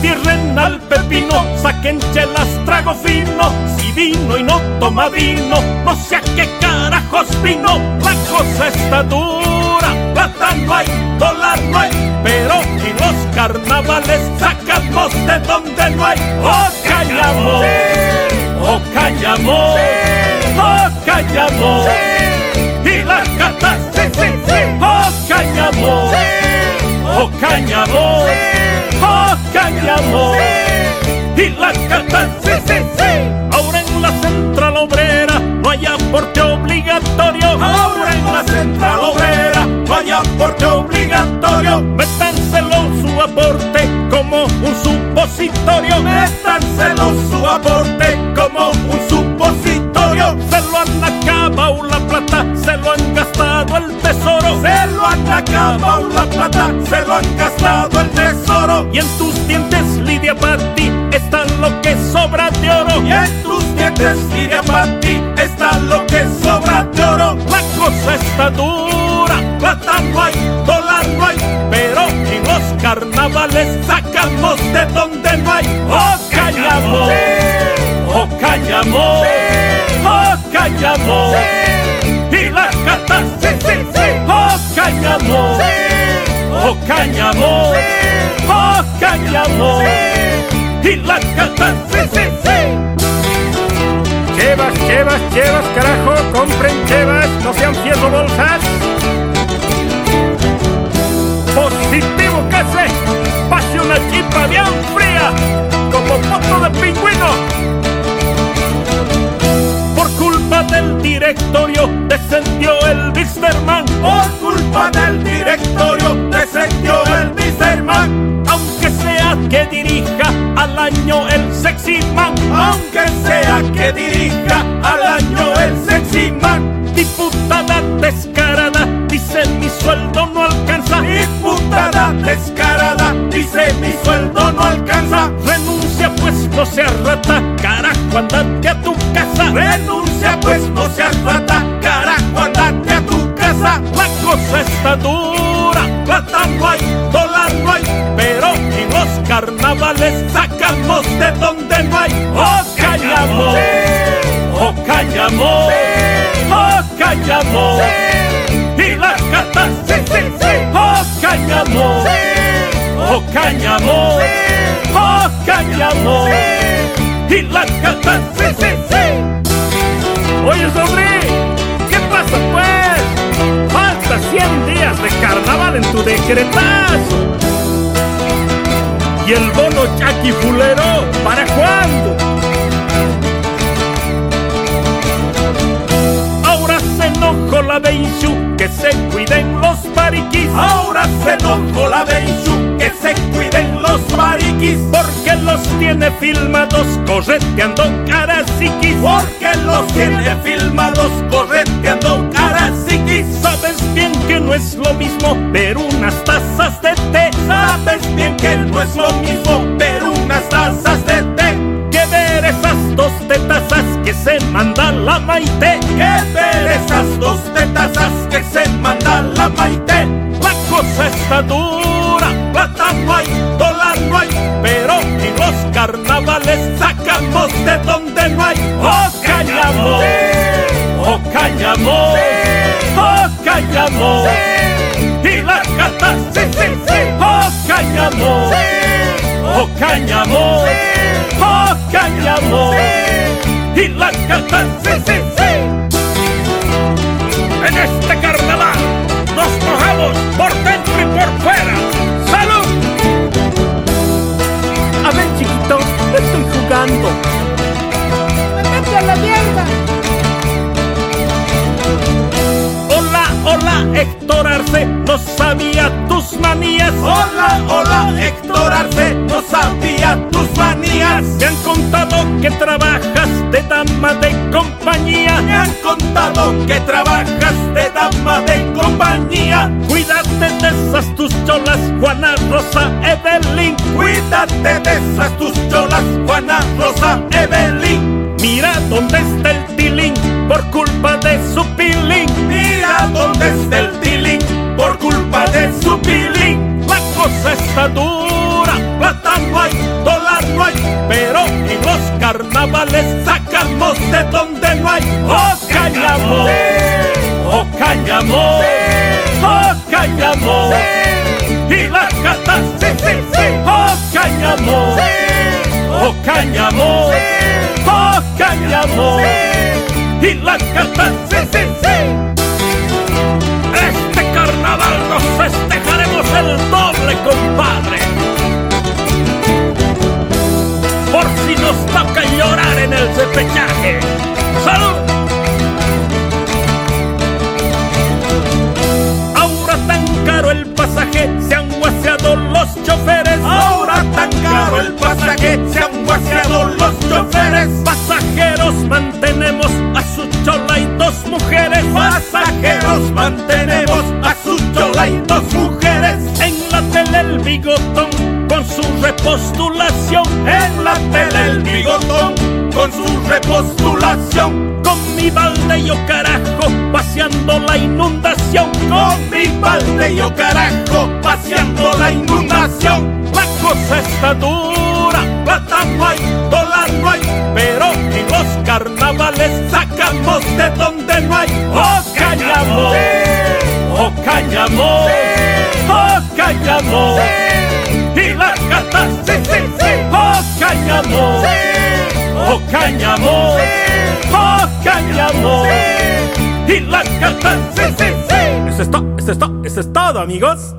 cierren al pepino, saquen chelas, trago fino. Si vino y no toma vino, no sé a qué carajos vino. La cosa está dura, plata no hay, dólar no hay, pero en los carnavales sacamos de donde no hay. ¡Oh, callamos! ¡Oh, callamos! ¡Oh, callamos! Y las cartas. ¡Oh, callamos! ¡Oh, callamos! ¡Oh, callamos! Y las cartas, sí, sí, sí. Ahora en la central obrera no hay aporte obligatorio. Ahora en la central obrera no hay aporte obligatorio. Métanselo su aporte como un supositorio. Métanselo su aporte como un supositorio. Se lo han acabado la plata, se lo han gastado el tesoro. Se lo han acabado la plata, se lo han gastado el tesoro. Y en tus Patti, está lo que sobra de oro. Y en tus dientes, Lidia Patti, está lo que sobra de oro. La cosa está dura, plata no hay, dólar no hay, pero en los carnavales sacamos de donde no hay. ¡Oh, callamos! ¡Oh, callamos! ¡Oh, callamos! Y las cartas, sí, sí, sí. ¡Oh, callamos! ¡Oh, callamos! ¡Oh! Y las cartas, sí, sí, sí. Chevas, chevas, chevas, carajo, compren chevas, no sean fierro bolsas. Positivo que se pase una chipa bien fría, el sexy man. Aunque sea que dirija al año el sexy man. Diputada descarada, dice mi sueldo no alcanza. Diputada descarada, dice mi sueldo no alcanza. Renuncia pues no seas rata, carajo andate a tu casa. Renuncia pues no seas rata, carajo andate a tu casa. La cosa está dura, plata no hay, dólar hay, pero en los carnavales de donde no hay. ¡Oh, callamos! ¡Oh, callamos! ¡Oh, callamos! Y las cartas, sí, sí, sí. ¡Oh, callamos! ¡Oh, callamos! ¡Oh, callamos! Y las cartas, sí, sí, sí. Oye, sobre, ¿qué pasa pues? Falta 100 días de carnaval en tu decretazo. ¿Y el bono chaquifulero para cuándo? Ahora se enojó la Beishu, que se cuiden los mariquis. Ahora se enojó la Beishu, que se cuiden los mariquis. Porque los tiene filmados correteando carasiquis. Porque los tiene filmados correteando carasiquis. Sabes bien que no es lo mismo ver unas tazas de té. Sabes bien que no es lo mismo maite. Que ver esas dos tetazas que se manda la maite. La cosa está dura, plata no hay, dólar no hay, pero en los carnavales sacamos de donde no hay. ¡Oh, callamos! ¡Oh, callamos! ¡Oh, callamos! Y las cartas, sí, sí, sí. ¡Oh, callamos! ¡Oh, callamos! ¡Oh, callamos! Y las cartas, sí, sí, sí. En este carnaval nos mojamos por dentro y por fuera. ¡Salud! A ver, chiquito, estoy jugando. ¡Vete a la mierda! Hola, hola, Héctor Arce, no sabía tus manías. Hola, hola, Héctor Arce, no sabía Me han contado que trabajas de dama de compañía. Me han contado que trabajas de dama de compañía. Cuídate de esas tus cholas, Juana Rosa Evelyn. Cuídate de esas tus cholas, Juana Rosa Evelyn. Mira dónde está el tilín por culpa de su pilín. Mira dónde está el tilín por culpa de su pilín. La cosa está dura, carnavales sacamos de donde no hay. ¡Oh, cállamo! ¡Oh, cállamo! ¡Oh, cállamo! Y la cata, sí, sí, sí. ¡Oh, cállamo! ¡Oh, cállamo! ¡Oh, cállamo! Y la cata, sí, sí, sí. Dos mujeres. Pasajeros mantenemos a su chola y dos mujeres. En la tele el bigotón con su repostulación. En la tele el bigotón con su repostulación. Con mi balde yo carajo, paseando la inundación. Con mi balde yo carajo, paseando la inundación. La cosa está dura, plata no hay, dólar hay, pero en los carnavales sacamos de donde no hay. ¡Oh, callamos! ¡Oh, callamos! ¡Oh, callamos! Y la gata, sí, sí, sí. ¡Oh, callamos! ¡Oh, callamos! ¡Oh, callamos! Y la gata, sí, sí, sí. Eso es todo, eso es todo, eso es todo, amigos.